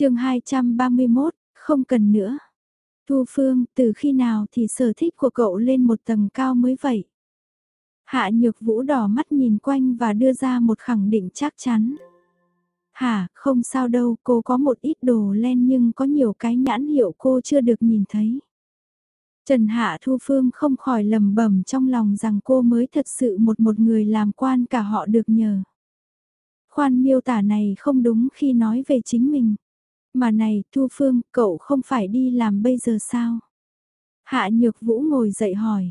chương 231, không cần nữa. Thu Phương, từ khi nào thì sở thích của cậu lên một tầng cao mới vậy? Hạ Nhược Vũ đỏ mắt nhìn quanh và đưa ra một khẳng định chắc chắn. Hả, không sao đâu, cô có một ít đồ len nhưng có nhiều cái nhãn hiệu cô chưa được nhìn thấy. Trần Hạ Thu Phương không khỏi lầm bẩm trong lòng rằng cô mới thật sự một một người làm quan cả họ được nhờ. Khoan miêu tả này không đúng khi nói về chính mình. Mà này, Thu Phương, cậu không phải đi làm bây giờ sao? Hạ Nhược Vũ ngồi dậy hỏi.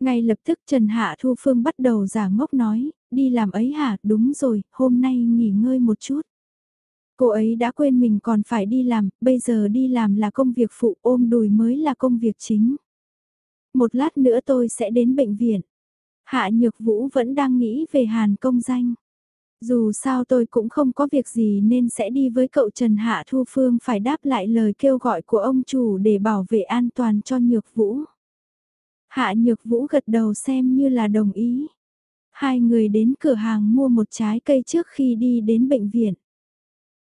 Ngay lập tức Trần Hạ Thu Phương bắt đầu giả ngốc nói, đi làm ấy hả, đúng rồi, hôm nay nghỉ ngơi một chút. Cô ấy đã quên mình còn phải đi làm, bây giờ đi làm là công việc phụ ôm đùi mới là công việc chính. Một lát nữa tôi sẽ đến bệnh viện. Hạ Nhược Vũ vẫn đang nghĩ về Hàn công danh. Dù sao tôi cũng không có việc gì nên sẽ đi với cậu Trần Hạ Thu Phương phải đáp lại lời kêu gọi của ông chủ để bảo vệ an toàn cho Nhược Vũ. Hạ Nhược Vũ gật đầu xem như là đồng ý. Hai người đến cửa hàng mua một trái cây trước khi đi đến bệnh viện.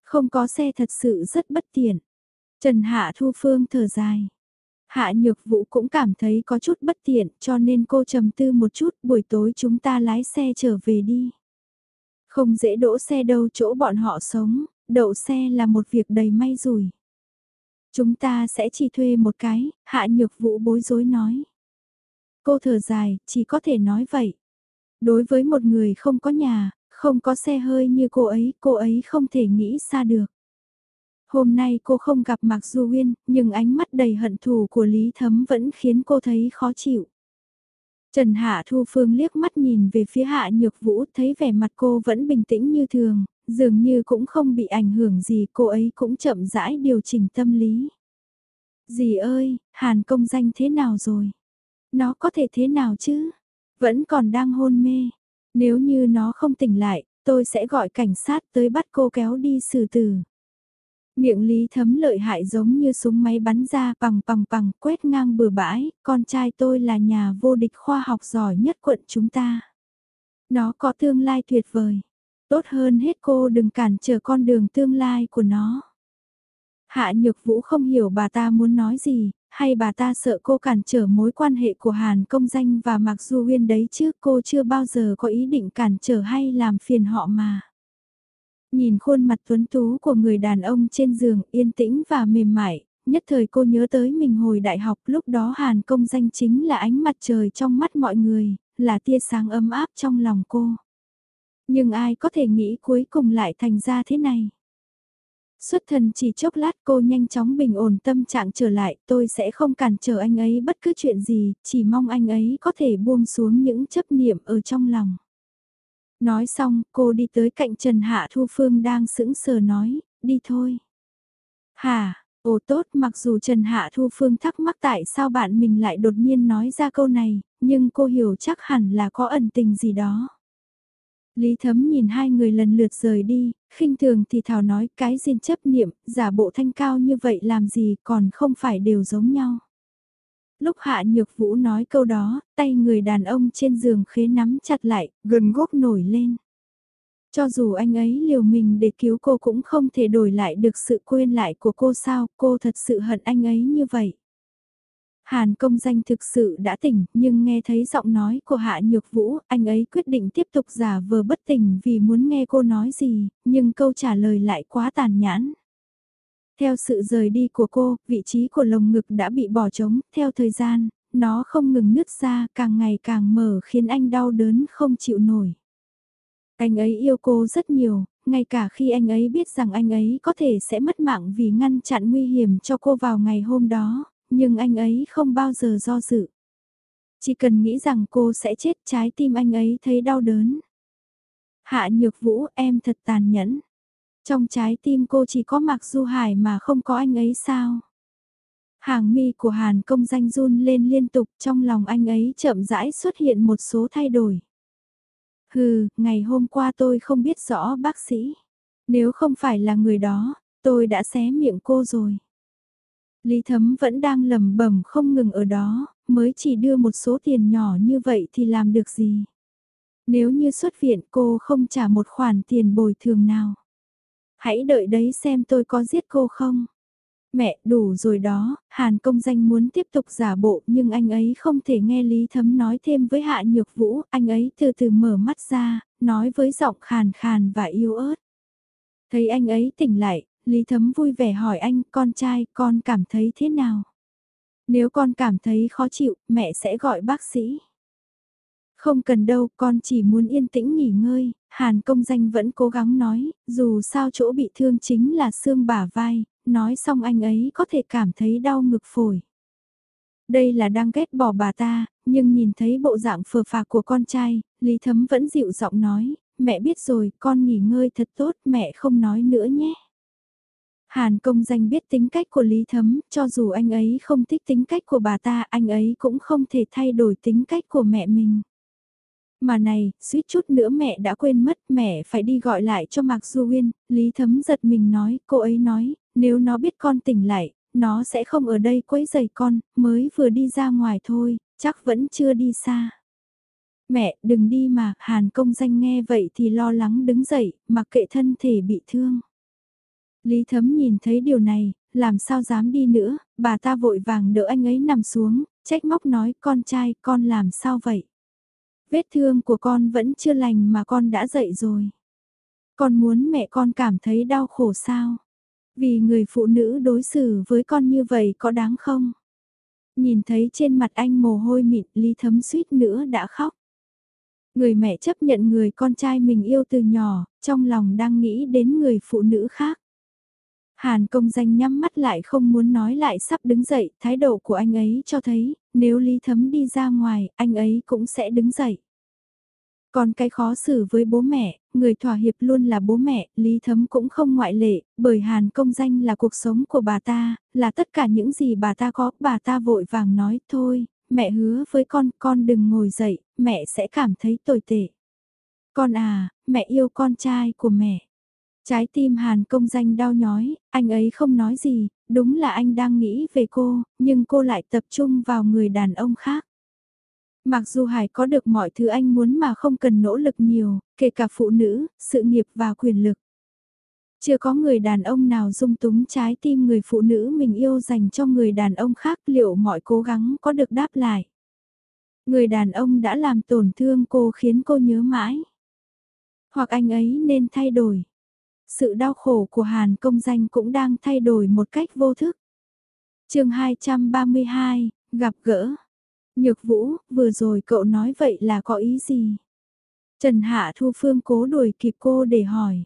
Không có xe thật sự rất bất tiện. Trần Hạ Thu Phương thở dài. Hạ Nhược Vũ cũng cảm thấy có chút bất tiện cho nên cô trầm tư một chút, buổi tối chúng ta lái xe trở về đi. Không dễ đỗ xe đâu chỗ bọn họ sống, đậu xe là một việc đầy may rủi. Chúng ta sẽ chỉ thuê một cái, Hạ Nhược Vũ bối rối nói. Cô thở dài, chỉ có thể nói vậy. Đối với một người không có nhà, không có xe hơi như cô ấy, cô ấy không thể nghĩ xa được. Hôm nay cô không gặp Mạc Du Uyên, nhưng ánh mắt đầy hận thù của Lý Thấm vẫn khiến cô thấy khó chịu. Trần Hạ Thu Phương liếc mắt nhìn về phía Hạ Nhược Vũ thấy vẻ mặt cô vẫn bình tĩnh như thường, dường như cũng không bị ảnh hưởng gì cô ấy cũng chậm rãi điều chỉnh tâm lý. Dì ơi, Hàn công danh thế nào rồi? Nó có thể thế nào chứ? Vẫn còn đang hôn mê. Nếu như nó không tỉnh lại, tôi sẽ gọi cảnh sát tới bắt cô kéo đi xử tử. Miệng lý thấm lợi hại giống như súng máy bắn ra bằng bằng bằng quét ngang bừa bãi, con trai tôi là nhà vô địch khoa học giỏi nhất quận chúng ta. Nó có tương lai tuyệt vời. Tốt hơn hết cô đừng cản trở con đường tương lai của nó. Hạ Nhược Vũ không hiểu bà ta muốn nói gì, hay bà ta sợ cô cản trở mối quan hệ của Hàn Công Danh và Mạc Du Huyên đấy chứ cô chưa bao giờ có ý định cản trở hay làm phiền họ mà. Nhìn khuôn mặt tuấn tú của người đàn ông trên giường yên tĩnh và mềm mại, nhất thời cô nhớ tới mình hồi đại học lúc đó Hàn Công Danh chính là ánh mặt trời trong mắt mọi người, là tia sáng ấm áp trong lòng cô. Nhưng ai có thể nghĩ cuối cùng lại thành ra thế này? Xuất thần chỉ chốc lát cô nhanh chóng bình ổn tâm trạng trở lại, tôi sẽ không cản trở anh ấy bất cứ chuyện gì, chỉ mong anh ấy có thể buông xuống những chấp niệm ở trong lòng. Nói xong, cô đi tới cạnh Trần Hạ Thu Phương đang sững sờ nói, đi thôi. Hà, ồ tốt mặc dù Trần Hạ Thu Phương thắc mắc tại sao bạn mình lại đột nhiên nói ra câu này, nhưng cô hiểu chắc hẳn là có ẩn tình gì đó. Lý Thấm nhìn hai người lần lượt rời đi, khinh thường thì thảo nói cái diên chấp niệm, giả bộ thanh cao như vậy làm gì còn không phải đều giống nhau. Lúc Hạ Nhược Vũ nói câu đó, tay người đàn ông trên giường khế nắm chặt lại, gần gốc nổi lên. Cho dù anh ấy liều mình để cứu cô cũng không thể đổi lại được sự quên lại của cô sao, cô thật sự hận anh ấy như vậy. Hàn công danh thực sự đã tỉnh, nhưng nghe thấy giọng nói của Hạ Nhược Vũ, anh ấy quyết định tiếp tục giả vờ bất tỉnh vì muốn nghe cô nói gì, nhưng câu trả lời lại quá tàn nhãn. Theo sự rời đi của cô, vị trí của lồng ngực đã bị bỏ trống, theo thời gian, nó không ngừng nứt ra, càng ngày càng mở khiến anh đau đớn không chịu nổi. Anh ấy yêu cô rất nhiều, ngay cả khi anh ấy biết rằng anh ấy có thể sẽ mất mạng vì ngăn chặn nguy hiểm cho cô vào ngày hôm đó, nhưng anh ấy không bao giờ do dự. Chỉ cần nghĩ rằng cô sẽ chết trái tim anh ấy thấy đau đớn. Hạ nhược vũ em thật tàn nhẫn. Trong trái tim cô chỉ có Mạc Du Hải mà không có anh ấy sao? Hàng mi của Hàn công danh run lên liên tục trong lòng anh ấy chậm rãi xuất hiện một số thay đổi. Hừ, ngày hôm qua tôi không biết rõ bác sĩ. Nếu không phải là người đó, tôi đã xé miệng cô rồi. Lý Thấm vẫn đang lầm bẩm không ngừng ở đó, mới chỉ đưa một số tiền nhỏ như vậy thì làm được gì. Nếu như xuất viện cô không trả một khoản tiền bồi thường nào hãy đợi đấy xem tôi có giết cô không. Mẹ, đủ rồi đó, Hàn công danh muốn tiếp tục giả bộ nhưng anh ấy không thể nghe Lý Thấm nói thêm với Hạ Nhược Vũ, anh ấy từ từ mở mắt ra, nói với giọng khàn khàn và yếu ớt. Thấy anh ấy tỉnh lại, Lý Thấm vui vẻ hỏi anh, con trai, con cảm thấy thế nào? Nếu con cảm thấy khó chịu, mẹ sẽ gọi bác sĩ. Không cần đâu, con chỉ muốn yên tĩnh nghỉ ngơi, Hàn công danh vẫn cố gắng nói, dù sao chỗ bị thương chính là xương bả vai, nói xong anh ấy có thể cảm thấy đau ngực phổi. Đây là đang ghét bỏ bà ta, nhưng nhìn thấy bộ dạng phờ phạc của con trai, Lý Thấm vẫn dịu giọng nói, mẹ biết rồi, con nghỉ ngơi thật tốt, mẹ không nói nữa nhé. Hàn công danh biết tính cách của Lý Thấm, cho dù anh ấy không thích tính cách của bà ta, anh ấy cũng không thể thay đổi tính cách của mẹ mình. Mà này, suýt chút nữa mẹ đã quên mất, mẹ phải đi gọi lại cho Mạc Du Uyên, Lý Thấm giật mình nói, cô ấy nói, nếu nó biết con tỉnh lại, nó sẽ không ở đây quấy rầy con, mới vừa đi ra ngoài thôi, chắc vẫn chưa đi xa. Mẹ, đừng đi mà, Hàn công danh nghe vậy thì lo lắng đứng dậy, mặc kệ thân thể bị thương. Lý Thấm nhìn thấy điều này, làm sao dám đi nữa, bà ta vội vàng đỡ anh ấy nằm xuống, trách móc nói con trai con làm sao vậy. Vết thương của con vẫn chưa lành mà con đã dậy rồi. Con muốn mẹ con cảm thấy đau khổ sao? Vì người phụ nữ đối xử với con như vậy có đáng không? Nhìn thấy trên mặt anh mồ hôi mịn Lý Thấm suýt nữa đã khóc. Người mẹ chấp nhận người con trai mình yêu từ nhỏ, trong lòng đang nghĩ đến người phụ nữ khác. Hàn công danh nhắm mắt lại không muốn nói lại sắp đứng dậy, thái độ của anh ấy cho thấy, nếu Lý Thấm đi ra ngoài, anh ấy cũng sẽ đứng dậy. Còn cái khó xử với bố mẹ, người thỏa hiệp luôn là bố mẹ, Lý Thấm cũng không ngoại lệ, bởi Hàn công danh là cuộc sống của bà ta, là tất cả những gì bà ta có, bà ta vội vàng nói thôi, mẹ hứa với con, con đừng ngồi dậy, mẹ sẽ cảm thấy tồi tệ. Con à, mẹ yêu con trai của mẹ. Trái tim Hàn công danh đau nhói, anh ấy không nói gì, đúng là anh đang nghĩ về cô, nhưng cô lại tập trung vào người đàn ông khác. Mặc dù Hải có được mọi thứ anh muốn mà không cần nỗ lực nhiều, kể cả phụ nữ, sự nghiệp và quyền lực. Chưa có người đàn ông nào dung túng trái tim người phụ nữ mình yêu dành cho người đàn ông khác liệu mọi cố gắng có được đáp lại. Người đàn ông đã làm tổn thương cô khiến cô nhớ mãi. Hoặc anh ấy nên thay đổi. Sự đau khổ của Hàn công danh cũng đang thay đổi một cách vô thức. chương 232, gặp gỡ. Nhược Vũ, vừa rồi cậu nói vậy là có ý gì? Trần Hạ Thu Phương cố đuổi kịp cô để hỏi.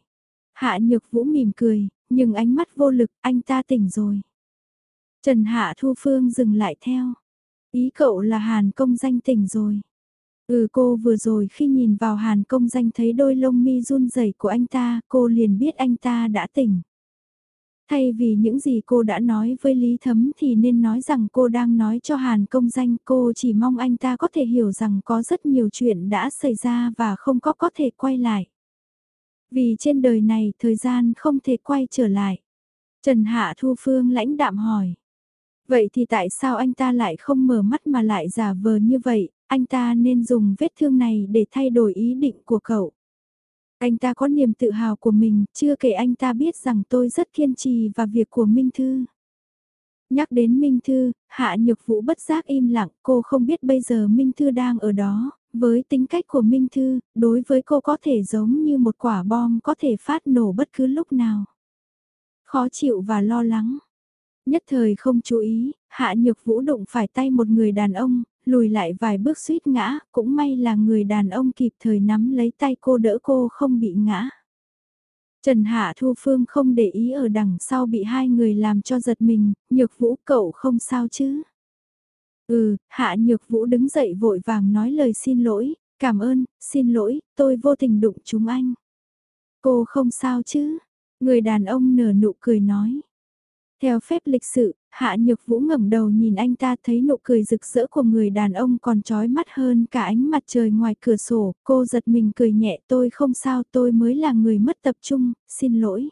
Hạ Nhược Vũ mỉm cười, nhưng ánh mắt vô lực, anh ta tỉnh rồi. Trần Hạ Thu Phương dừng lại theo. Ý cậu là Hàn công danh tỉnh rồi. Ừ cô vừa rồi khi nhìn vào Hàn công danh thấy đôi lông mi run rẩy của anh ta, cô liền biết anh ta đã tỉnh. Thay vì những gì cô đã nói với Lý Thấm thì nên nói rằng cô đang nói cho Hàn công danh cô chỉ mong anh ta có thể hiểu rằng có rất nhiều chuyện đã xảy ra và không có có thể quay lại. Vì trên đời này thời gian không thể quay trở lại. Trần Hạ Thu Phương lãnh đạm hỏi. Vậy thì tại sao anh ta lại không mở mắt mà lại giả vờ như vậy, anh ta nên dùng vết thương này để thay đổi ý định của cậu. Anh ta có niềm tự hào của mình, chưa kể anh ta biết rằng tôi rất kiên trì và việc của Minh Thư. Nhắc đến Minh Thư, Hạ Nhược Vũ bất giác im lặng, cô không biết bây giờ Minh Thư đang ở đó, với tính cách của Minh Thư, đối với cô có thể giống như một quả bom có thể phát nổ bất cứ lúc nào. Khó chịu và lo lắng. Nhất thời không chú ý, Hạ Nhược Vũ đụng phải tay một người đàn ông, lùi lại vài bước suýt ngã, cũng may là người đàn ông kịp thời nắm lấy tay cô đỡ cô không bị ngã. Trần Hạ Thu Phương không để ý ở đằng sau bị hai người làm cho giật mình, nhược vũ cậu không sao chứ. Ừ, Hạ nhược vũ đứng dậy vội vàng nói lời xin lỗi, cảm ơn, xin lỗi, tôi vô tình đụng chúng anh. Cô không sao chứ, người đàn ông nở nụ cười nói. Theo phép lịch sự, Hạ Nhược Vũ ngẩng đầu nhìn anh ta thấy nụ cười rực rỡ của người đàn ông còn trói mắt hơn cả ánh mặt trời ngoài cửa sổ, cô giật mình cười nhẹ tôi không sao tôi mới là người mất tập trung, xin lỗi.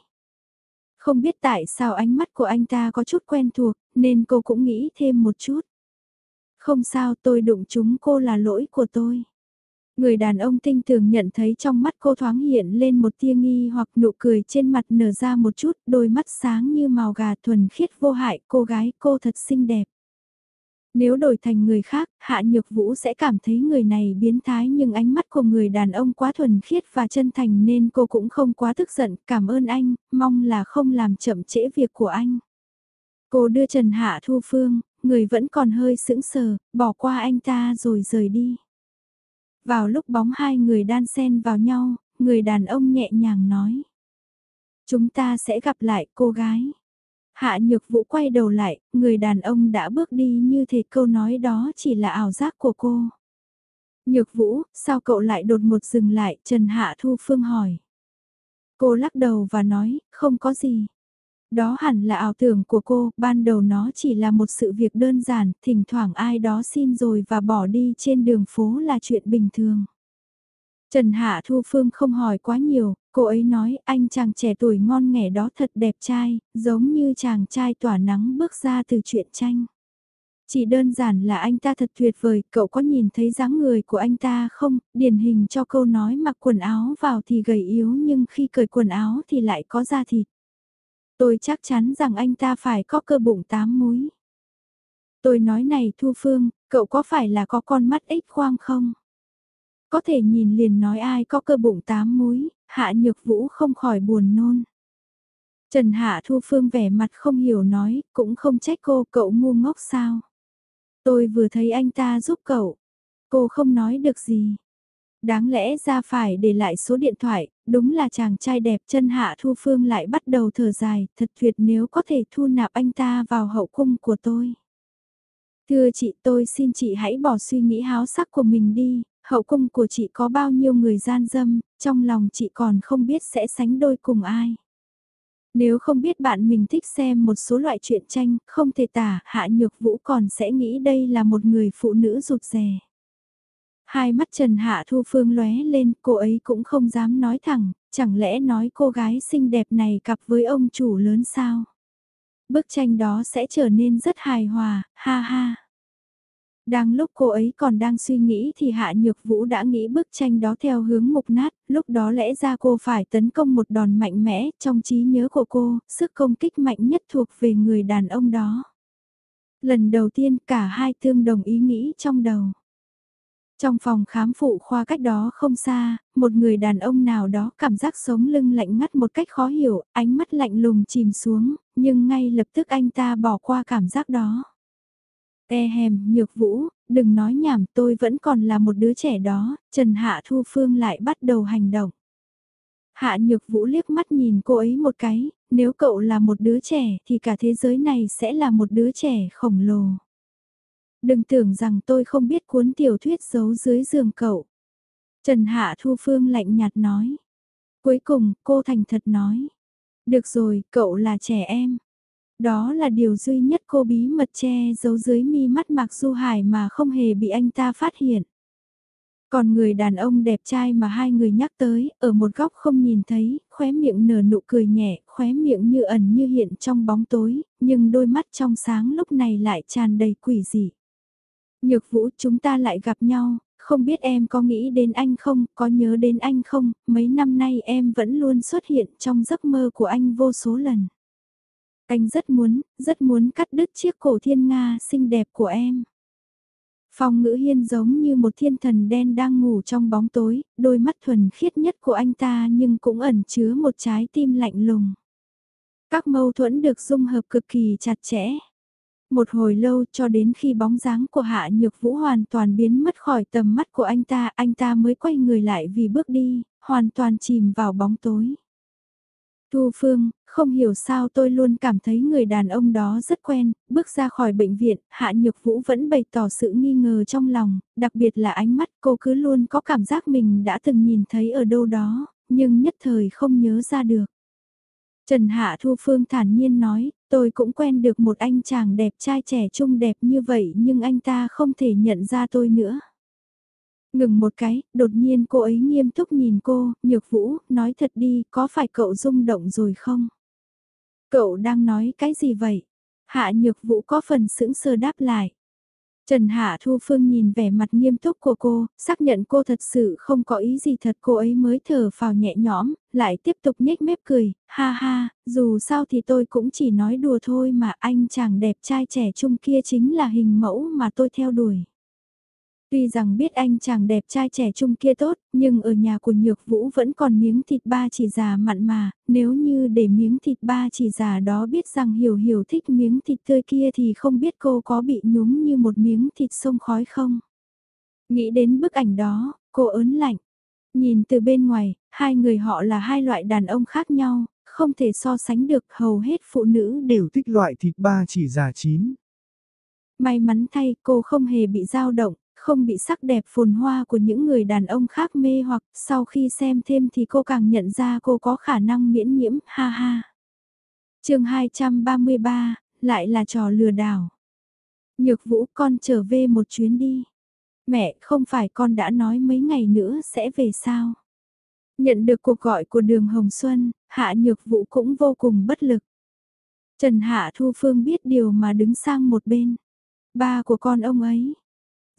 Không biết tại sao ánh mắt của anh ta có chút quen thuộc, nên cô cũng nghĩ thêm một chút. Không sao tôi đụng chúng cô là lỗi của tôi. Người đàn ông tinh tường nhận thấy trong mắt cô thoáng hiện lên một tia nghi hoặc nụ cười trên mặt nở ra một chút, đôi mắt sáng như màu gà thuần khiết vô hại, cô gái cô thật xinh đẹp. Nếu đổi thành người khác, Hạ Nhược Vũ sẽ cảm thấy người này biến thái nhưng ánh mắt của người đàn ông quá thuần khiết và chân thành nên cô cũng không quá tức giận, cảm ơn anh, mong là không làm chậm trễ việc của anh. Cô đưa Trần Hạ Thu Phương, người vẫn còn hơi sững sờ, bỏ qua anh ta rồi rời đi. Vào lúc bóng hai người đan xen vào nhau, người đàn ông nhẹ nhàng nói. Chúng ta sẽ gặp lại cô gái. Hạ nhược vũ quay đầu lại, người đàn ông đã bước đi như thể câu nói đó chỉ là ảo giác của cô. Nhược vũ, sao cậu lại đột ngột dừng lại, Trần Hạ Thu Phương hỏi. Cô lắc đầu và nói, không có gì. Đó hẳn là ảo tưởng của cô, ban đầu nó chỉ là một sự việc đơn giản, thỉnh thoảng ai đó xin rồi và bỏ đi trên đường phố là chuyện bình thường. Trần Hạ Thu Phương không hỏi quá nhiều, cô ấy nói anh chàng trẻ tuổi ngon nghẻ đó thật đẹp trai, giống như chàng trai tỏa nắng bước ra từ chuyện tranh. Chỉ đơn giản là anh ta thật tuyệt vời, cậu có nhìn thấy dáng người của anh ta không? Điển hình cho câu nói mặc quần áo vào thì gầy yếu nhưng khi cởi quần áo thì lại có da thịt. Tôi chắc chắn rằng anh ta phải có cơ bụng tám múi. Tôi nói này Thu Phương, cậu có phải là có con mắt ích quang không? Có thể nhìn liền nói ai có cơ bụng tám múi, hạ nhược vũ không khỏi buồn nôn. Trần Hạ Thu Phương vẻ mặt không hiểu nói, cũng không trách cô, cậu ngu ngốc sao. Tôi vừa thấy anh ta giúp cậu, cô không nói được gì. Đáng lẽ ra phải để lại số điện thoại, đúng là chàng trai đẹp chân hạ thu phương lại bắt đầu thở dài, thật tuyệt nếu có thể thu nạp anh ta vào hậu cung của tôi. Thưa chị tôi xin chị hãy bỏ suy nghĩ háo sắc của mình đi, hậu cung của chị có bao nhiêu người gian dâm, trong lòng chị còn không biết sẽ sánh đôi cùng ai. Nếu không biết bạn mình thích xem một số loại truyện tranh, không thể tả, Hạ Nhược Vũ còn sẽ nghĩ đây là một người phụ nữ rụt rè. Hai mắt Trần Hạ Thu Phương lóe lên, cô ấy cũng không dám nói thẳng, chẳng lẽ nói cô gái xinh đẹp này cặp với ông chủ lớn sao? Bức tranh đó sẽ trở nên rất hài hòa, ha ha. Đang lúc cô ấy còn đang suy nghĩ thì Hạ Nhược Vũ đã nghĩ bức tranh đó theo hướng mục nát, lúc đó lẽ ra cô phải tấn công một đòn mạnh mẽ, trong trí nhớ của cô, sức công kích mạnh nhất thuộc về người đàn ông đó. Lần đầu tiên cả hai tương đồng ý nghĩ trong đầu. Trong phòng khám phụ khoa cách đó không xa, một người đàn ông nào đó cảm giác sống lưng lạnh ngắt một cách khó hiểu, ánh mắt lạnh lùng chìm xuống, nhưng ngay lập tức anh ta bỏ qua cảm giác đó. E hèm, nhược vũ, đừng nói nhảm tôi vẫn còn là một đứa trẻ đó, Trần Hạ Thu Phương lại bắt đầu hành động. Hạ nhược vũ liếc mắt nhìn cô ấy một cái, nếu cậu là một đứa trẻ thì cả thế giới này sẽ là một đứa trẻ khổng lồ. Đừng tưởng rằng tôi không biết cuốn tiểu thuyết giấu dưới giường cậu. Trần Hạ Thu Phương lạnh nhạt nói. Cuối cùng, cô thành thật nói. Được rồi, cậu là trẻ em. Đó là điều duy nhất cô bí mật che giấu dưới mi mắt Mạc Du Hải mà không hề bị anh ta phát hiện. Còn người đàn ông đẹp trai mà hai người nhắc tới, ở một góc không nhìn thấy, khóe miệng nở nụ cười nhẹ, khóe miệng như ẩn như hiện trong bóng tối, nhưng đôi mắt trong sáng lúc này lại tràn đầy quỷ dị. Nhược vũ chúng ta lại gặp nhau, không biết em có nghĩ đến anh không, có nhớ đến anh không, mấy năm nay em vẫn luôn xuất hiện trong giấc mơ của anh vô số lần. Anh rất muốn, rất muốn cắt đứt chiếc cổ thiên Nga xinh đẹp của em. Phong ngữ hiên giống như một thiên thần đen đang ngủ trong bóng tối, đôi mắt thuần khiết nhất của anh ta nhưng cũng ẩn chứa một trái tim lạnh lùng. Các mâu thuẫn được dung hợp cực kỳ chặt chẽ. Một hồi lâu cho đến khi bóng dáng của Hạ Nhược Vũ hoàn toàn biến mất khỏi tầm mắt của anh ta, anh ta mới quay người lại vì bước đi, hoàn toàn chìm vào bóng tối. Thu Phương, không hiểu sao tôi luôn cảm thấy người đàn ông đó rất quen, bước ra khỏi bệnh viện, Hạ Nhược Vũ vẫn bày tỏ sự nghi ngờ trong lòng, đặc biệt là ánh mắt cô cứ luôn có cảm giác mình đã từng nhìn thấy ở đâu đó, nhưng nhất thời không nhớ ra được. Trần Hạ Thu Phương thản nhiên nói, tôi cũng quen được một anh chàng đẹp trai trẻ trung đẹp như vậy nhưng anh ta không thể nhận ra tôi nữa. Ngừng một cái, đột nhiên cô ấy nghiêm túc nhìn cô, nhược vũ, nói thật đi, có phải cậu rung động rồi không? Cậu đang nói cái gì vậy? Hạ nhược vũ có phần sững sờ đáp lại. Trần Hạ Thu Phương nhìn vẻ mặt nghiêm túc của cô, xác nhận cô thật sự không có ý gì thật cô ấy mới thở phào nhẹ nhõm, lại tiếp tục nhếch mép cười, ha ha, dù sao thì tôi cũng chỉ nói đùa thôi mà anh chàng đẹp trai trẻ trung kia chính là hình mẫu mà tôi theo đuổi. Tuy rằng biết anh chàng đẹp trai trẻ trung kia tốt, nhưng ở nhà của Nhược Vũ vẫn còn miếng thịt ba chỉ già mặn mà, nếu như để miếng thịt ba chỉ già đó biết rằng Hiểu Hiểu thích miếng thịt tươi kia thì không biết cô có bị nhúng như một miếng thịt sông khói không. Nghĩ đến bức ảnh đó, cô ớn lạnh. Nhìn từ bên ngoài, hai người họ là hai loại đàn ông khác nhau, không thể so sánh được hầu hết phụ nữ đều thích loại thịt ba chỉ già chín. May mắn thay cô không hề bị dao động, không bị sắc đẹp phồn hoa của những người đàn ông khác mê hoặc sau khi xem thêm thì cô càng nhận ra cô có khả năng miễn nhiễm, ha ha. chương 233, lại là trò lừa đảo. Nhược vũ con trở về một chuyến đi. Mẹ, không phải con đã nói mấy ngày nữa sẽ về sao? Nhận được cuộc gọi của đường Hồng Xuân, Hạ Nhược Vũ cũng vô cùng bất lực. Trần Hạ Thu Phương biết điều mà đứng sang một bên. Ba của con ông ấy,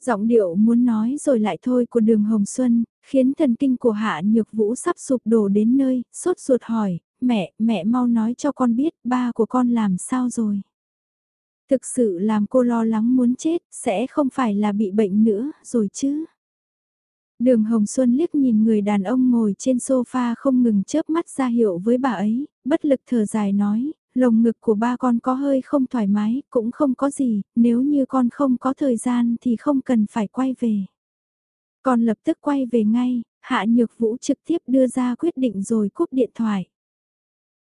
Giọng điệu muốn nói rồi lại thôi của đường Hồng Xuân, khiến thần kinh của Hạ Nhược Vũ sắp sụp đổ đến nơi, sốt ruột hỏi, mẹ, mẹ mau nói cho con biết ba của con làm sao rồi. Thực sự làm cô lo lắng muốn chết, sẽ không phải là bị bệnh nữa, rồi chứ. Đường Hồng Xuân liếc nhìn người đàn ông ngồi trên sofa không ngừng chớp mắt ra hiệu với bà ấy, bất lực thở dài nói, lồng ngực của ba con có hơi không thoải mái, cũng không có gì, nếu như con không có thời gian thì không cần phải quay về. Con lập tức quay về ngay, Hạ Nhược Vũ trực tiếp đưa ra quyết định rồi cúp điện thoại.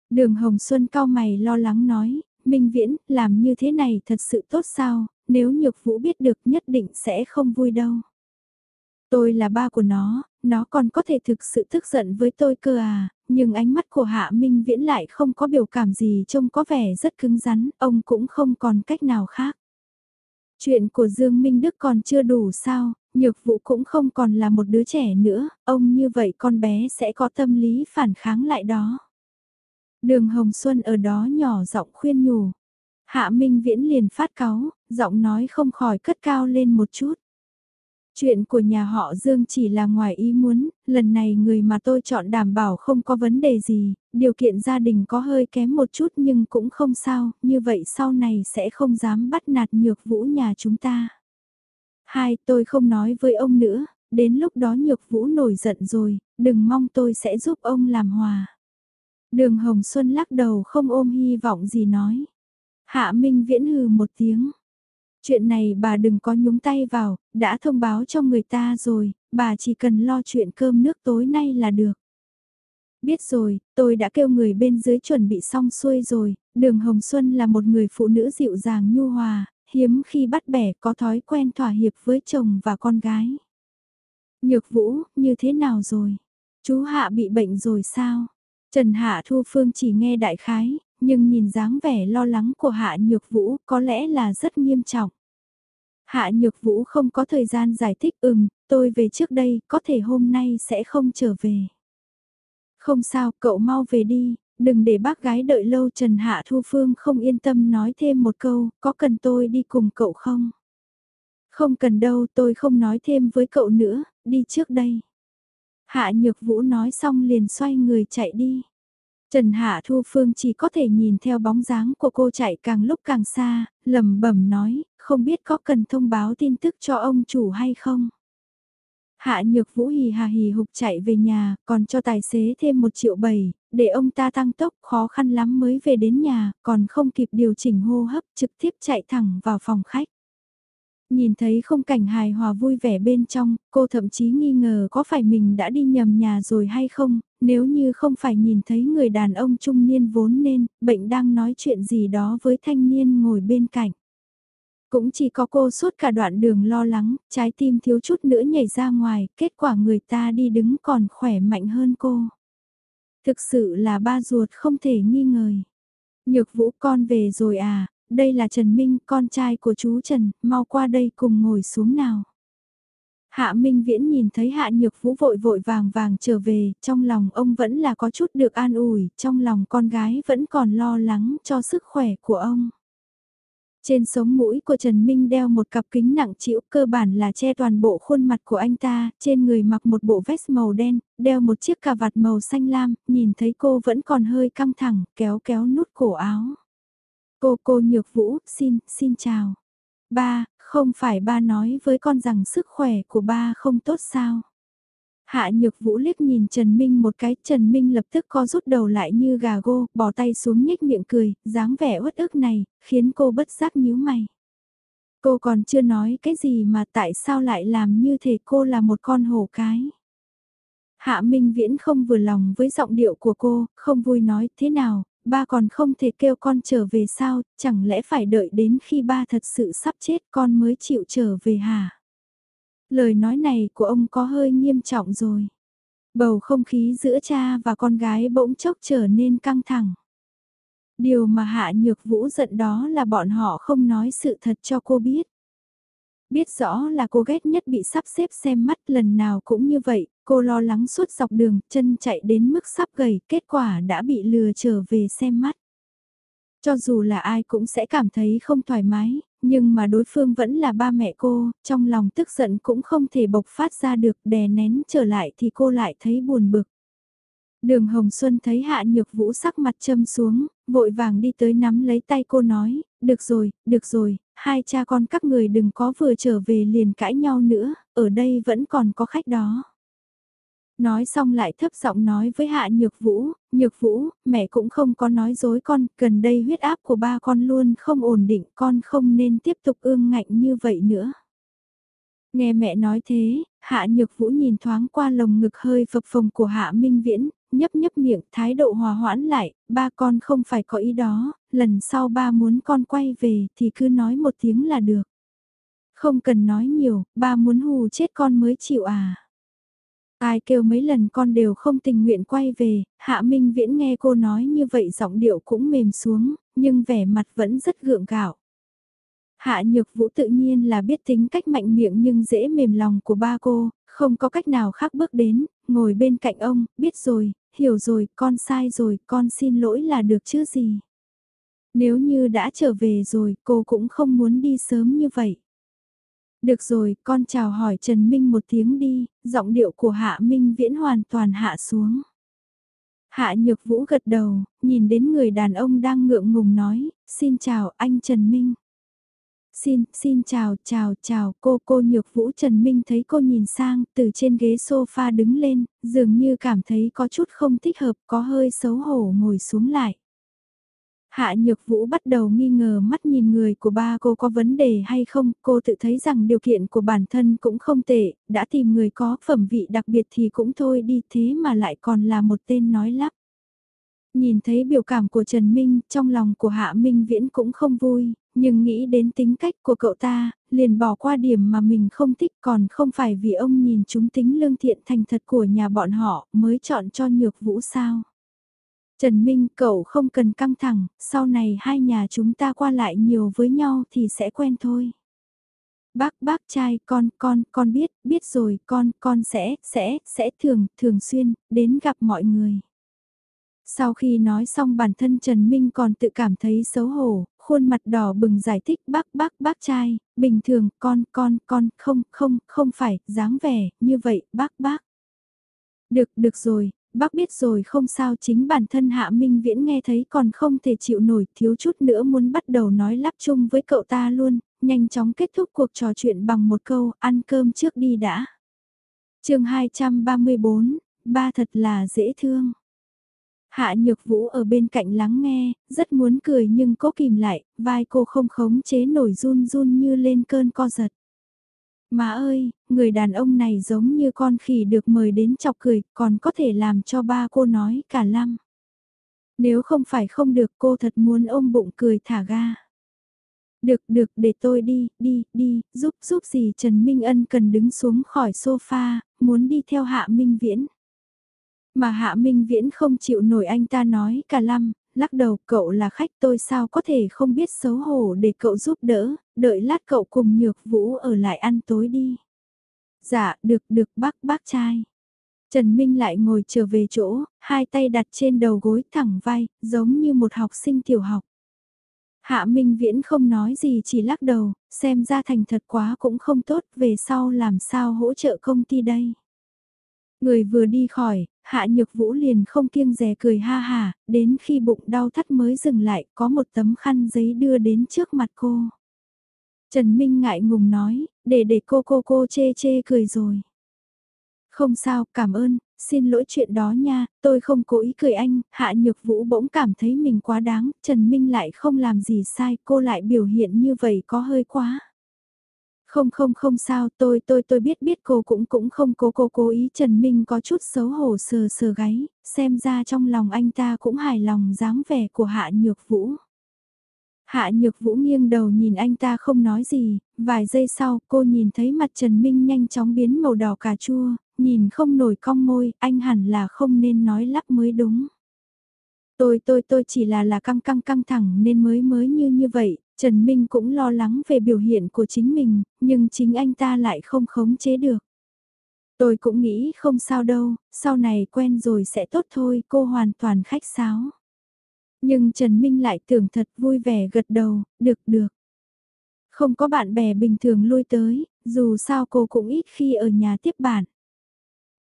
Đường Hồng Xuân cao mày lo lắng nói, Minh Viễn, làm như thế này thật sự tốt sao, nếu Nhược Vũ biết được nhất định sẽ không vui đâu. Tôi là ba của nó, nó còn có thể thực sự tức giận với tôi cơ à, nhưng ánh mắt của Hạ Minh Viễn lại không có biểu cảm gì trông có vẻ rất cứng rắn, ông cũng không còn cách nào khác. Chuyện của Dương Minh Đức còn chưa đủ sao, nhược vụ cũng không còn là một đứa trẻ nữa, ông như vậy con bé sẽ có tâm lý phản kháng lại đó. Đường Hồng Xuân ở đó nhỏ giọng khuyên nhủ. Hạ Minh Viễn liền phát cáu, giọng nói không khỏi cất cao lên một chút. Chuyện của nhà họ Dương chỉ là ngoài ý muốn, lần này người mà tôi chọn đảm bảo không có vấn đề gì, điều kiện gia đình có hơi kém một chút nhưng cũng không sao, như vậy sau này sẽ không dám bắt nạt nhược vũ nhà chúng ta. Hai, tôi không nói với ông nữa, đến lúc đó nhược vũ nổi giận rồi, đừng mong tôi sẽ giúp ông làm hòa. Đường Hồng Xuân lắc đầu không ôm hy vọng gì nói. Hạ Minh Viễn hừ một tiếng. Chuyện này bà đừng có nhúng tay vào, đã thông báo cho người ta rồi, bà chỉ cần lo chuyện cơm nước tối nay là được. Biết rồi, tôi đã kêu người bên dưới chuẩn bị xong xuôi rồi, đường Hồng Xuân là một người phụ nữ dịu dàng nhu hòa, hiếm khi bắt bẻ có thói quen thỏa hiệp với chồng và con gái. Nhược Vũ, như thế nào rồi? Chú Hạ bị bệnh rồi sao? Trần Hạ Thu Phương chỉ nghe đại khái, nhưng nhìn dáng vẻ lo lắng của Hạ Nhược Vũ có lẽ là rất nghiêm trọng. Hạ Nhược Vũ không có thời gian giải thích ừm, tôi về trước đây, có thể hôm nay sẽ không trở về. Không sao, cậu mau về đi, đừng để bác gái đợi lâu Trần Hạ Thu Phương không yên tâm nói thêm một câu, có cần tôi đi cùng cậu không? Không cần đâu, tôi không nói thêm với cậu nữa, đi trước đây. Hạ Nhược Vũ nói xong liền xoay người chạy đi. Trần Hạ Thu Phương chỉ có thể nhìn theo bóng dáng của cô chạy càng lúc càng xa, lầm bẩm nói, không biết có cần thông báo tin tức cho ông chủ hay không. Hạ Nhược Vũ hì hà hì hục chạy về nhà, còn cho tài xế thêm một triệu bảy, để ông ta tăng tốc khó khăn lắm mới về đến nhà, còn không kịp điều chỉnh hô hấp trực tiếp chạy thẳng vào phòng khách. Nhìn thấy không cảnh hài hòa vui vẻ bên trong, cô thậm chí nghi ngờ có phải mình đã đi nhầm nhà rồi hay không, nếu như không phải nhìn thấy người đàn ông trung niên vốn nên, bệnh đang nói chuyện gì đó với thanh niên ngồi bên cạnh. Cũng chỉ có cô suốt cả đoạn đường lo lắng, trái tim thiếu chút nữa nhảy ra ngoài, kết quả người ta đi đứng còn khỏe mạnh hơn cô. Thực sự là ba ruột không thể nghi ngờ. Nhược vũ con về rồi à, đây là Trần Minh, con trai của chú Trần, mau qua đây cùng ngồi xuống nào. Hạ Minh Viễn nhìn thấy Hạ Nhược Vũ vội vội vàng vàng trở về, trong lòng ông vẫn là có chút được an ủi, trong lòng con gái vẫn còn lo lắng cho sức khỏe của ông. Trên sống mũi của Trần Minh đeo một cặp kính nặng chịu cơ bản là che toàn bộ khuôn mặt của anh ta, trên người mặc một bộ vest màu đen, đeo một chiếc cà vạt màu xanh lam, nhìn thấy cô vẫn còn hơi căng thẳng, kéo kéo nút cổ áo. Cô cô Nhược Vũ, xin, xin chào. Ba, không phải ba nói với con rằng sức khỏe của ba không tốt sao? Hạ Nhược Vũ liếc nhìn Trần Minh một cái, Trần Minh lập tức co rút đầu lại như gà gô, bỏ tay xuống nhếch miệng cười, dáng vẻ uất ức này, khiến cô bất giác nhíu mày. Cô còn chưa nói cái gì mà tại sao lại làm như thế cô là một con hổ cái. Hạ Minh Viễn không vừa lòng với giọng điệu của cô, không vui nói thế nào, ba còn không thể kêu con trở về sao, chẳng lẽ phải đợi đến khi ba thật sự sắp chết con mới chịu trở về hả? Lời nói này của ông có hơi nghiêm trọng rồi. Bầu không khí giữa cha và con gái bỗng chốc trở nên căng thẳng. Điều mà Hạ Nhược Vũ giận đó là bọn họ không nói sự thật cho cô biết. Biết rõ là cô ghét nhất bị sắp xếp xem mắt lần nào cũng như vậy, cô lo lắng suốt dọc đường, chân chạy đến mức sắp gầy, kết quả đã bị lừa trở về xem mắt. Cho dù là ai cũng sẽ cảm thấy không thoải mái, nhưng mà đối phương vẫn là ba mẹ cô, trong lòng tức giận cũng không thể bộc phát ra được đè nén trở lại thì cô lại thấy buồn bực. Đường Hồng Xuân thấy Hạ Nhược Vũ sắc mặt châm xuống, vội vàng đi tới nắm lấy tay cô nói, được rồi, được rồi, hai cha con các người đừng có vừa trở về liền cãi nhau nữa, ở đây vẫn còn có khách đó. Nói xong lại thấp giọng nói với Hạ Nhược Vũ, Nhược Vũ, mẹ cũng không có nói dối con, gần đây huyết áp của ba con luôn không ổn định, con không nên tiếp tục ương ngạnh như vậy nữa. Nghe mẹ nói thế, Hạ Nhược Vũ nhìn thoáng qua lồng ngực hơi phập phồng của Hạ Minh Viễn, nhấp nhấp miệng, thái độ hòa hoãn lại, ba con không phải có ý đó, lần sau ba muốn con quay về thì cứ nói một tiếng là được. Không cần nói nhiều, ba muốn hù chết con mới chịu à. Ai kêu mấy lần con đều không tình nguyện quay về, Hạ Minh Viễn nghe cô nói như vậy giọng điệu cũng mềm xuống, nhưng vẻ mặt vẫn rất gượng gạo. Hạ Nhược Vũ tự nhiên là biết tính cách mạnh miệng nhưng dễ mềm lòng của ba cô, không có cách nào khác bước đến, ngồi bên cạnh ông, biết rồi, hiểu rồi, con sai rồi, con xin lỗi là được chứ gì. Nếu như đã trở về rồi, cô cũng không muốn đi sớm như vậy. Được rồi, con chào hỏi Trần Minh một tiếng đi, giọng điệu của Hạ Minh Viễn hoàn toàn hạ xuống. Hạ Nhược Vũ gật đầu, nhìn đến người đàn ông đang ngượng ngùng nói, xin chào anh Trần Minh. Xin, xin chào, chào, chào, cô, cô Nhược Vũ Trần Minh thấy cô nhìn sang, từ trên ghế sofa đứng lên, dường như cảm thấy có chút không thích hợp, có hơi xấu hổ ngồi xuống lại. Hạ Nhược Vũ bắt đầu nghi ngờ mắt nhìn người của ba cô có vấn đề hay không, cô tự thấy rằng điều kiện của bản thân cũng không tệ, đã tìm người có phẩm vị đặc biệt thì cũng thôi đi thế mà lại còn là một tên nói lắp. Nhìn thấy biểu cảm của Trần Minh, trong lòng của Hạ Minh Viễn cũng không vui, nhưng nghĩ đến tính cách của cậu ta, liền bỏ qua điểm mà mình không thích còn không phải vì ông nhìn chúng tính lương thiện thành thật của nhà bọn họ mới chọn cho Nhược Vũ sao. Trần Minh cậu không cần căng thẳng, sau này hai nhà chúng ta qua lại nhiều với nhau thì sẽ quen thôi. Bác, bác trai, con, con, con biết, biết rồi, con, con sẽ, sẽ, sẽ thường, thường xuyên, đến gặp mọi người. Sau khi nói xong bản thân Trần Minh còn tự cảm thấy xấu hổ, khuôn mặt đỏ bừng giải thích bác bác bác trai, bình thường con con con không không không phải dáng vẻ như vậy bác bác. Được được rồi, bác biết rồi không sao chính bản thân Hạ Minh Viễn nghe thấy còn không thể chịu nổi thiếu chút nữa muốn bắt đầu nói lắp chung với cậu ta luôn, nhanh chóng kết thúc cuộc trò chuyện bằng một câu ăn cơm trước đi đã. chương 234, ba thật là dễ thương. Hạ Nhược Vũ ở bên cạnh lắng nghe, rất muốn cười nhưng cố kìm lại, vai cô không khống chế nổi run run như lên cơn co giật. Má ơi, người đàn ông này giống như con khỉ được mời đến chọc cười, còn có thể làm cho ba cô nói cả lăm. Nếu không phải không được cô thật muốn ôm bụng cười thả ga. Được được để tôi đi, đi, đi, giúp giúp gì Trần Minh Ân cần đứng xuống khỏi sofa, muốn đi theo Hạ Minh Viễn. Mà Hạ Minh Viễn không chịu nổi anh ta nói cả lăm, lắc đầu cậu là khách tôi sao có thể không biết xấu hổ để cậu giúp đỡ, đợi lát cậu cùng nhược vũ ở lại ăn tối đi. Dạ, được được bác bác trai. Trần Minh lại ngồi trở về chỗ, hai tay đặt trên đầu gối thẳng vai, giống như một học sinh tiểu học. Hạ Minh Viễn không nói gì chỉ lắc đầu, xem ra thành thật quá cũng không tốt, về sau làm sao hỗ trợ công ty đây. Người vừa đi khỏi, Hạ Nhược Vũ liền không kiêng dè cười ha hà, đến khi bụng đau thắt mới dừng lại, có một tấm khăn giấy đưa đến trước mặt cô. Trần Minh ngại ngùng nói, để để cô cô cô chê chê cười rồi. Không sao, cảm ơn, xin lỗi chuyện đó nha, tôi không cố ý cười anh, Hạ Nhược Vũ bỗng cảm thấy mình quá đáng, Trần Minh lại không làm gì sai, cô lại biểu hiện như vậy có hơi quá. Không không không sao, tôi tôi tôi biết biết cô cũng cũng không cố cô cố ý Trần Minh có chút xấu hổ sờ sờ gáy, xem ra trong lòng anh ta cũng hài lòng dáng vẻ của Hạ Nhược Vũ. Hạ Nhược Vũ nghiêng đầu nhìn anh ta không nói gì, vài giây sau cô nhìn thấy mặt Trần Minh nhanh chóng biến màu đỏ cà chua, nhìn không nổi cong môi, anh hẳn là không nên nói lắp mới đúng. Tôi tôi tôi chỉ là là căng căng căng thẳng nên mới mới như như vậy, Trần Minh cũng lo lắng về biểu hiện của chính mình, nhưng chính anh ta lại không khống chế được. Tôi cũng nghĩ không sao đâu, sau này quen rồi sẽ tốt thôi, cô hoàn toàn khách sáo. Nhưng Trần Minh lại tưởng thật vui vẻ gật đầu, được được. Không có bạn bè bình thường lui tới, dù sao cô cũng ít khi ở nhà tiếp bạn.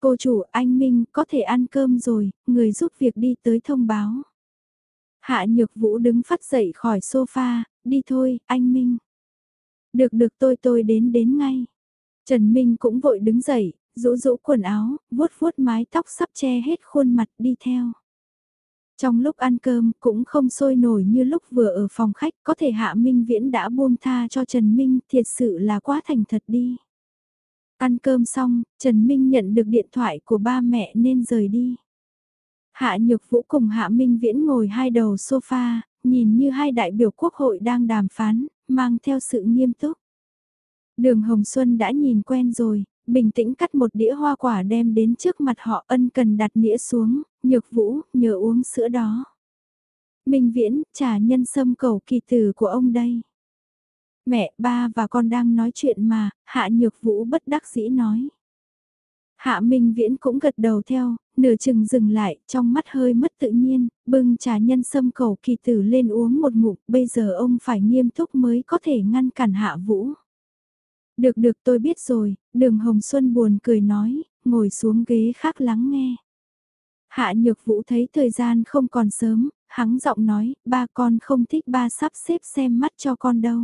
Cô chủ anh Minh có thể ăn cơm rồi, người giúp việc đi tới thông báo. Hạ Nhược Vũ đứng phát dậy khỏi sofa, đi thôi, anh Minh. Được được tôi tôi đến đến ngay. Trần Minh cũng vội đứng dậy, rũ rũ quần áo, vuốt vuốt mái tóc sắp che hết khuôn mặt đi theo. Trong lúc ăn cơm cũng không sôi nổi như lúc vừa ở phòng khách có thể Hạ Minh Viễn đã buông tha cho Trần Minh thiệt sự là quá thành thật đi. Ăn cơm xong, Trần Minh nhận được điện thoại của ba mẹ nên rời đi. Hạ Nhược Vũ cùng Hạ Minh Viễn ngồi hai đầu sofa, nhìn như hai đại biểu quốc hội đang đàm phán, mang theo sự nghiêm túc. Đường Hồng Xuân đã nhìn quen rồi, bình tĩnh cắt một đĩa hoa quả đem đến trước mặt họ ân cần đặt đĩa xuống, nhược vũ, nhờ uống sữa đó. Minh Viễn, trả nhân sâm cầu kỳ tử của ông đây. Mẹ, ba và con đang nói chuyện mà, Hạ Nhược Vũ bất đắc dĩ nói. Hạ Minh Viễn cũng gật đầu theo, nửa chừng dừng lại, trong mắt hơi mất tự nhiên, bưng trà nhân sâm cầu kỳ tử lên uống một ngụm, bây giờ ông phải nghiêm túc mới có thể ngăn cản Hạ Vũ. Được được tôi biết rồi, đường Hồng Xuân buồn cười nói, ngồi xuống ghế khác lắng nghe. Hạ Nhược Vũ thấy thời gian không còn sớm, hắng giọng nói, ba con không thích ba sắp xếp xem mắt cho con đâu.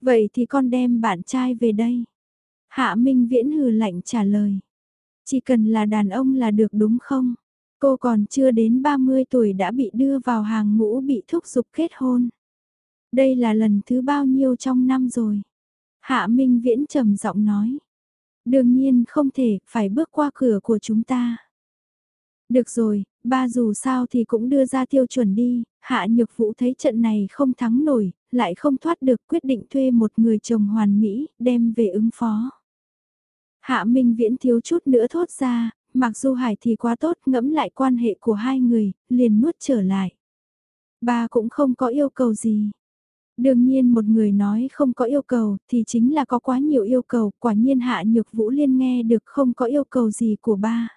Vậy thì con đem bạn trai về đây. Hạ Minh Viễn hừ lạnh trả lời. Chỉ cần là đàn ông là được đúng không? Cô còn chưa đến 30 tuổi đã bị đưa vào hàng ngũ bị thúc giục kết hôn. Đây là lần thứ bao nhiêu trong năm rồi? Hạ Minh Viễn trầm giọng nói. Đương nhiên không thể, phải bước qua cửa của chúng ta. Được rồi, ba dù sao thì cũng đưa ra tiêu chuẩn đi, Hạ Nhược Vũ thấy trận này không thắng nổi, lại không thoát được quyết định thuê một người chồng hoàn mỹ, đem về ứng phó. Hạ Minh Viễn thiếu chút nữa thốt ra, mặc dù Hải thì quá tốt ngẫm lại quan hệ của hai người, liền nuốt trở lại. Ba cũng không có yêu cầu gì. Đương nhiên một người nói không có yêu cầu thì chính là có quá nhiều yêu cầu, quả nhiên Hạ Nhược Vũ Liên nghe được không có yêu cầu gì của ba.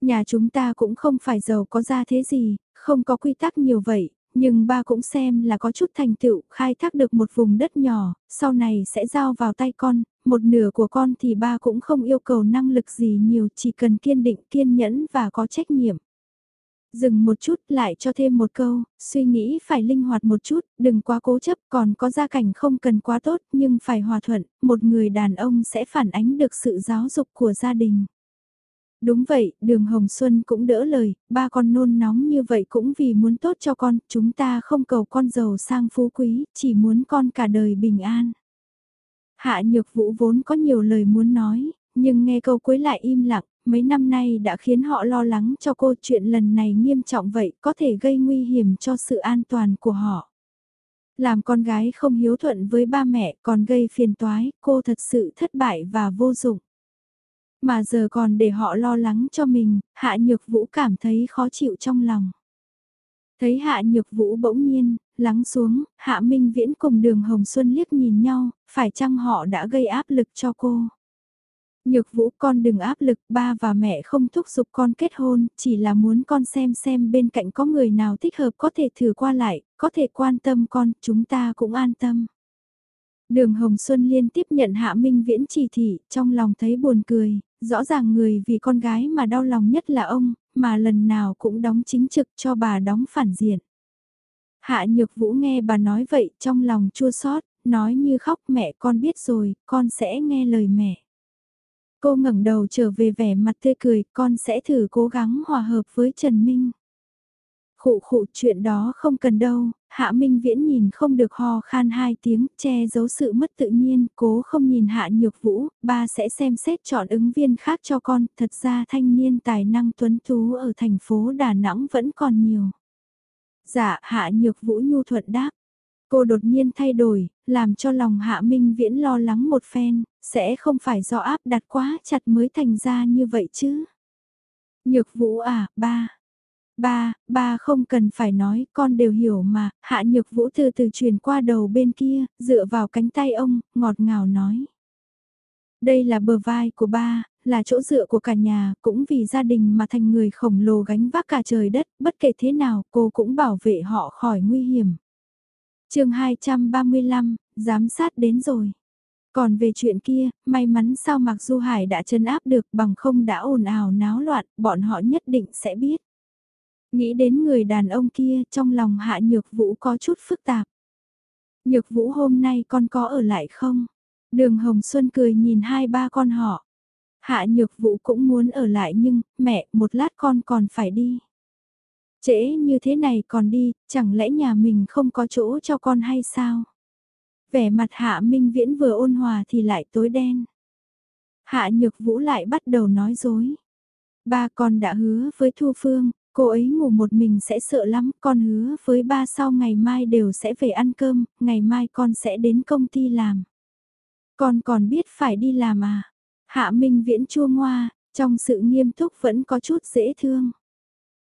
Nhà chúng ta cũng không phải giàu có ra thế gì, không có quy tắc nhiều vậy, nhưng ba cũng xem là có chút thành tựu, khai thác được một vùng đất nhỏ, sau này sẽ giao vào tay con, một nửa của con thì ba cũng không yêu cầu năng lực gì nhiều, chỉ cần kiên định, kiên nhẫn và có trách nhiệm. Dừng một chút lại cho thêm một câu, suy nghĩ phải linh hoạt một chút, đừng quá cố chấp, còn có gia cảnh không cần quá tốt nhưng phải hòa thuận, một người đàn ông sẽ phản ánh được sự giáo dục của gia đình. Đúng vậy, đường Hồng Xuân cũng đỡ lời, ba con nôn nóng như vậy cũng vì muốn tốt cho con, chúng ta không cầu con giàu sang phú quý, chỉ muốn con cả đời bình an. Hạ Nhược Vũ vốn có nhiều lời muốn nói, nhưng nghe câu cuối lại im lặng, mấy năm nay đã khiến họ lo lắng cho cô chuyện lần này nghiêm trọng vậy có thể gây nguy hiểm cho sự an toàn của họ. Làm con gái không hiếu thuận với ba mẹ còn gây phiền toái, cô thật sự thất bại và vô dụng. Mà giờ còn để họ lo lắng cho mình, Hạ Nhược Vũ cảm thấy khó chịu trong lòng. Thấy Hạ Nhược Vũ bỗng nhiên, lắng xuống, Hạ Minh Viễn cùng đường Hồng Xuân liếc nhìn nhau, phải chăng họ đã gây áp lực cho cô? Nhược vũ con đừng áp lực, ba và mẹ không thúc giục con kết hôn, chỉ là muốn con xem xem bên cạnh có người nào thích hợp có thể thử qua lại, có thể quan tâm con, chúng ta cũng an tâm. Đường Hồng Xuân liên tiếp nhận Hạ Minh Viễn chỉ thị, trong lòng thấy buồn cười, rõ ràng người vì con gái mà đau lòng nhất là ông, mà lần nào cũng đóng chính trực cho bà đóng phản diện. Hạ Nhược Vũ nghe bà nói vậy trong lòng chua xót, nói như khóc mẹ con biết rồi, con sẽ nghe lời mẹ. Cô ngẩng đầu trở về vẻ mặt tươi cười, con sẽ thử cố gắng hòa hợp với Trần Minh. Khụ khụ chuyện đó không cần đâu, Hạ Minh Viễn nhìn không được ho khan hai tiếng, che giấu sự mất tự nhiên, cố không nhìn Hạ Nhược Vũ, ba sẽ xem xét chọn ứng viên khác cho con, thật ra thanh niên tài năng tuấn tú ở thành phố Đà Nẵng vẫn còn nhiều. Dạ, Hạ Nhược Vũ nhu thuận đáp. Cô đột nhiên thay đổi, làm cho lòng Hạ Minh Viễn lo lắng một phen, sẽ không phải do áp đặt quá chặt mới thành ra như vậy chứ. Nhược Vũ à, ba. Ba, ba không cần phải nói, con đều hiểu mà, hạ nhược vũ từ từ truyền qua đầu bên kia, dựa vào cánh tay ông, ngọt ngào nói. Đây là bờ vai của ba, là chỗ dựa của cả nhà, cũng vì gia đình mà thành người khổng lồ gánh vác cả trời đất, bất kể thế nào cô cũng bảo vệ họ khỏi nguy hiểm. chương 235, giám sát đến rồi. Còn về chuyện kia, may mắn sao mặc Du Hải đã chân áp được bằng không đã ồn ào náo loạn, bọn họ nhất định sẽ biết. Nghĩ đến người đàn ông kia trong lòng hạ nhược vũ có chút phức tạp. Nhược vũ hôm nay con có ở lại không? Đường Hồng Xuân cười nhìn hai ba con họ. Hạ nhược vũ cũng muốn ở lại nhưng, mẹ, một lát con còn phải đi. Trễ như thế này còn đi, chẳng lẽ nhà mình không có chỗ cho con hay sao? Vẻ mặt Hạ Minh Viễn vừa ôn hòa thì lại tối đen. Hạ Nhược Vũ lại bắt đầu nói dối. Ba con đã hứa với Thu Phương, Cô ấy ngủ một mình sẽ sợ lắm, con hứa với ba sau ngày mai đều sẽ về ăn cơm, ngày mai con sẽ đến công ty làm. Con còn biết phải đi làm à? Hạ Minh Viễn chua ngoa, trong sự nghiêm túc vẫn có chút dễ thương.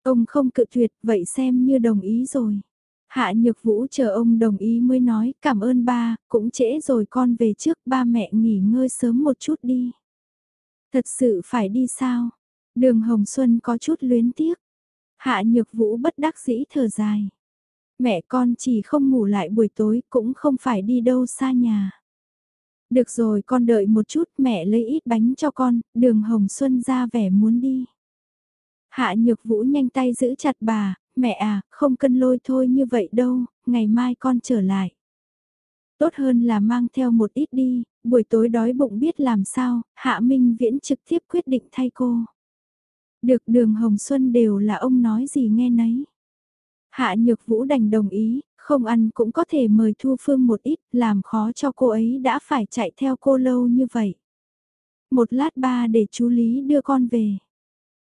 Ông không cự tuyệt, vậy xem như đồng ý rồi. Hạ Nhược Vũ chờ ông đồng ý mới nói cảm ơn ba, cũng trễ rồi con về trước ba mẹ nghỉ ngơi sớm một chút đi. Thật sự phải đi sao? Đường Hồng Xuân có chút luyến tiếc. Hạ nhược vũ bất đắc dĩ thở dài. Mẹ con chỉ không ngủ lại buổi tối cũng không phải đi đâu xa nhà. Được rồi con đợi một chút mẹ lấy ít bánh cho con, đường Hồng Xuân ra vẻ muốn đi. Hạ nhược vũ nhanh tay giữ chặt bà, mẹ à, không cân lôi thôi như vậy đâu, ngày mai con trở lại. Tốt hơn là mang theo một ít đi, buổi tối đói bụng biết làm sao, Hạ Minh Viễn trực tiếp quyết định thay cô. Được đường Hồng Xuân đều là ông nói gì nghe nấy. Hạ Nhược Vũ đành đồng ý, không ăn cũng có thể mời Thu Phương một ít, làm khó cho cô ấy đã phải chạy theo cô lâu như vậy. Một lát ba để chú Lý đưa con về.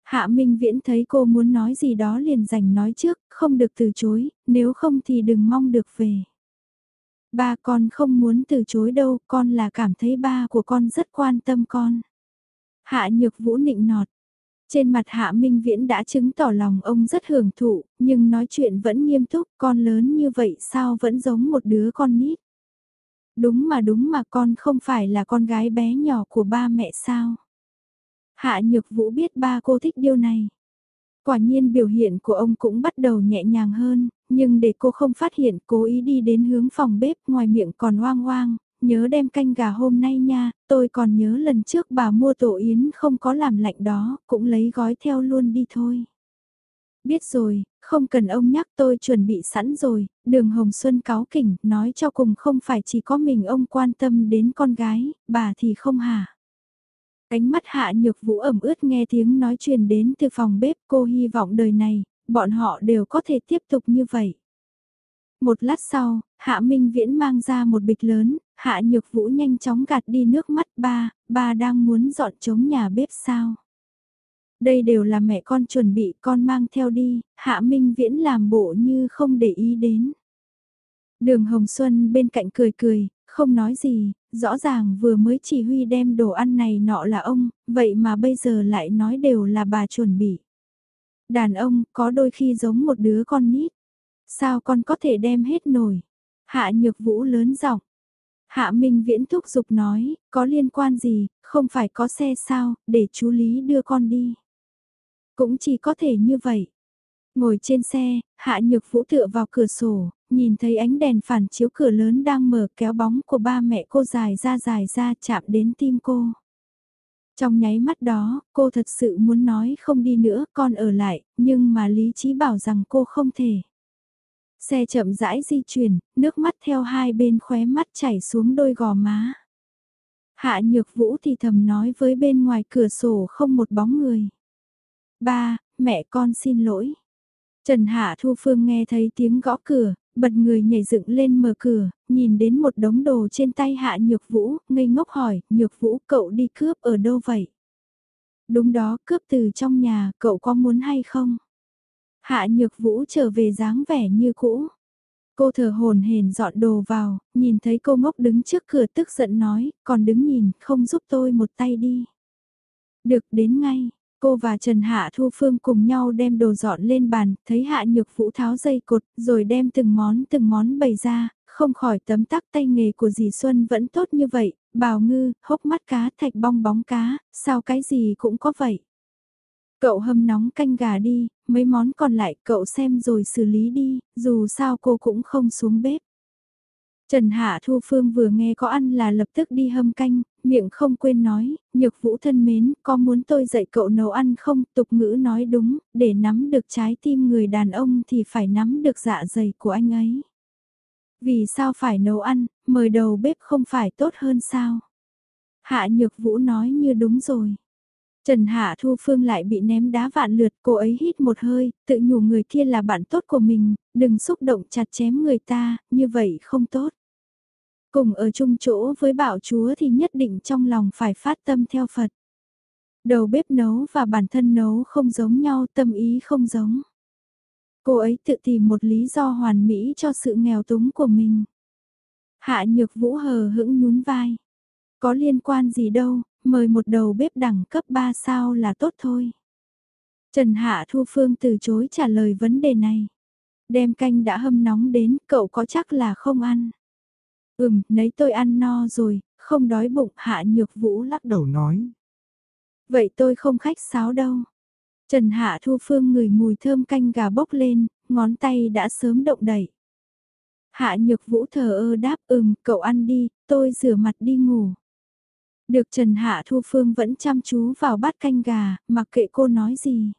Hạ Minh Viễn thấy cô muốn nói gì đó liền dành nói trước, không được từ chối, nếu không thì đừng mong được về. Ba con không muốn từ chối đâu, con là cảm thấy ba của con rất quan tâm con. Hạ Nhược Vũ nịnh nọt, trên mặt Hạ Minh Viễn đã chứng tỏ lòng ông rất hưởng thụ, nhưng nói chuyện vẫn nghiêm túc, con lớn như vậy sao vẫn giống một đứa con nít. Đúng mà đúng mà con không phải là con gái bé nhỏ của ba mẹ sao. Hạ Nhược Vũ biết ba cô thích điều này. Quả nhiên biểu hiện của ông cũng bắt đầu nhẹ nhàng hơn, nhưng để cô không phát hiện cố ý đi đến hướng phòng bếp ngoài miệng còn oang oang, nhớ đem canh gà hôm nay nha, tôi còn nhớ lần trước bà mua tổ yến không có làm lạnh đó, cũng lấy gói theo luôn đi thôi. Biết rồi, không cần ông nhắc tôi chuẩn bị sẵn rồi, đường Hồng Xuân cáo kỉnh, nói cho cùng không phải chỉ có mình ông quan tâm đến con gái, bà thì không hả. Cánh mắt hạ nhược vũ ẩm ướt nghe tiếng nói truyền đến từ phòng bếp cô hy vọng đời này, bọn họ đều có thể tiếp tục như vậy. Một lát sau, Hạ Minh Viễn mang ra một bịch lớn, Hạ Nhược Vũ nhanh chóng gạt đi nước mắt ba, ba đang muốn dọn trống nhà bếp sao. Đây đều là mẹ con chuẩn bị con mang theo đi, Hạ Minh Viễn làm bộ như không để ý đến. Đường Hồng Xuân bên cạnh cười cười, không nói gì, rõ ràng vừa mới chỉ huy đem đồ ăn này nọ là ông, vậy mà bây giờ lại nói đều là bà chuẩn bị. Đàn ông có đôi khi giống một đứa con nít. Sao con có thể đem hết nổi? Hạ nhược vũ lớn giọng. Hạ Minh Viễn thúc giục nói, có liên quan gì, không phải có xe sao, để chú Lý đưa con đi. Cũng chỉ có thể như vậy. Ngồi trên xe, Hạ Nhược Vũ tựa vào cửa sổ, nhìn thấy ánh đèn phản chiếu cửa lớn đang mở kéo bóng của ba mẹ cô dài ra dài ra chạm đến tim cô. Trong nháy mắt đó, cô thật sự muốn nói không đi nữa, con ở lại, nhưng mà lý trí bảo rằng cô không thể. Xe chậm rãi di chuyển, nước mắt theo hai bên khóe mắt chảy xuống đôi gò má. Hạ nhược vũ thì thầm nói với bên ngoài cửa sổ không một bóng người. Ba, mẹ con xin lỗi. Trần Hạ Thu Phương nghe thấy tiếng gõ cửa, bật người nhảy dựng lên mở cửa, nhìn đến một đống đồ trên tay Hạ Nhược Vũ, ngây ngốc hỏi, Nhược Vũ cậu đi cướp ở đâu vậy? Đúng đó, cướp từ trong nhà, cậu có muốn hay không? Hạ Nhược Vũ trở về dáng vẻ như cũ. Cô thở hồn hển dọn đồ vào, nhìn thấy cô ngốc đứng trước cửa tức giận nói, còn đứng nhìn, không giúp tôi một tay đi. Được đến ngay, Cô và Trần Hạ Thu Phương cùng nhau đem đồ dọn lên bàn, thấy Hạ Nhược Vũ tháo dây cột, rồi đem từng món từng món bày ra, không khỏi tấm tắc tay nghề của dì Xuân vẫn tốt như vậy, bào ngư, hốc mắt cá, thạch bong bóng cá, sao cái gì cũng có vậy. Cậu hâm nóng canh gà đi, mấy món còn lại cậu xem rồi xử lý đi, dù sao cô cũng không xuống bếp. Trần Hạ Thu Phương vừa nghe có ăn là lập tức đi hâm canh, miệng không quên nói, nhược vũ thân mến, có muốn tôi dạy cậu nấu ăn không? Tục ngữ nói đúng, để nắm được trái tim người đàn ông thì phải nắm được dạ dày của anh ấy. Vì sao phải nấu ăn, mời đầu bếp không phải tốt hơn sao? Hạ nhược vũ nói như đúng rồi. Trần Hạ Thu Phương lại bị ném đá vạn lượt, cô ấy hít một hơi, tự nhủ người kia là bạn tốt của mình, đừng xúc động chặt chém người ta, như vậy không tốt. Cùng ở chung chỗ với bảo chúa thì nhất định trong lòng phải phát tâm theo Phật. Đầu bếp nấu và bản thân nấu không giống nhau, tâm ý không giống. Cô ấy tự tìm một lý do hoàn mỹ cho sự nghèo túng của mình. Hạ nhược vũ hờ hững nhún vai. Có liên quan gì đâu, mời một đầu bếp đẳng cấp 3 sao là tốt thôi. Trần Hạ Thu Phương từ chối trả lời vấn đề này. Đem canh đã hâm nóng đến, cậu có chắc là không ăn. Ừm, nấy tôi ăn no rồi, không đói bụng Hạ Nhược Vũ lắc đầu nói. Vậy tôi không khách sáo đâu. Trần Hạ Thu Phương ngửi mùi thơm canh gà bốc lên, ngón tay đã sớm động đẩy. Hạ Nhược Vũ thờ ơ đáp ừm, cậu ăn đi, tôi rửa mặt đi ngủ. Được Trần Hạ Thu Phương vẫn chăm chú vào bát canh gà, mặc kệ cô nói gì.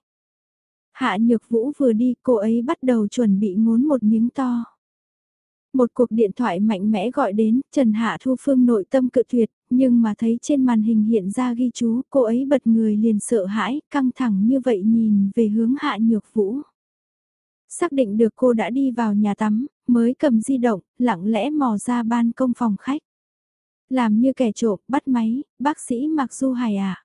Hạ Nhược Vũ vừa đi, cô ấy bắt đầu chuẩn bị ngốn một miếng to. Một cuộc điện thoại mạnh mẽ gọi đến, Trần Hạ Thu Phương nội tâm cự tuyệt, nhưng mà thấy trên màn hình hiện ra ghi chú, cô ấy bật người liền sợ hãi, căng thẳng như vậy nhìn về hướng Hạ Nhược Vũ. Xác định được cô đã đi vào nhà tắm, mới cầm di động, lặng lẽ mò ra ban công phòng khách. Làm như kẻ trộm, bắt máy, bác sĩ Mạc Du Hải à.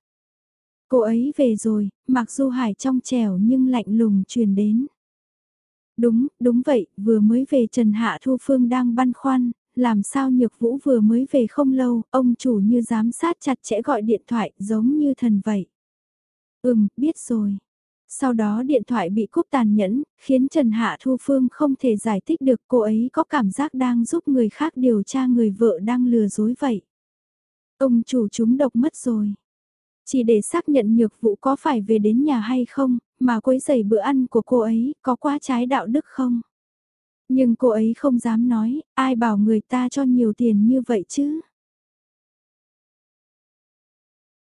Cô ấy về rồi, Mạc Du Hải trong trẻo nhưng lạnh lùng truyền đến. Đúng, đúng vậy, vừa mới về Trần Hạ Thu Phương đang băn khoăn, làm sao Nhược Vũ vừa mới về không lâu, ông chủ như giám sát chặt chẽ gọi điện thoại giống như thần vậy. Ừm, biết rồi. Sau đó điện thoại bị cúp tàn nhẫn, khiến Trần Hạ Thu Phương không thể giải thích được cô ấy có cảm giác đang giúp người khác điều tra người vợ đang lừa dối vậy. Ông chủ chúng độc mất rồi. Chỉ để xác nhận nhược vụ có phải về đến nhà hay không, mà quấy rầy bữa ăn của cô ấy có quá trái đạo đức không? Nhưng cô ấy không dám nói, ai bảo người ta cho nhiều tiền như vậy chứ?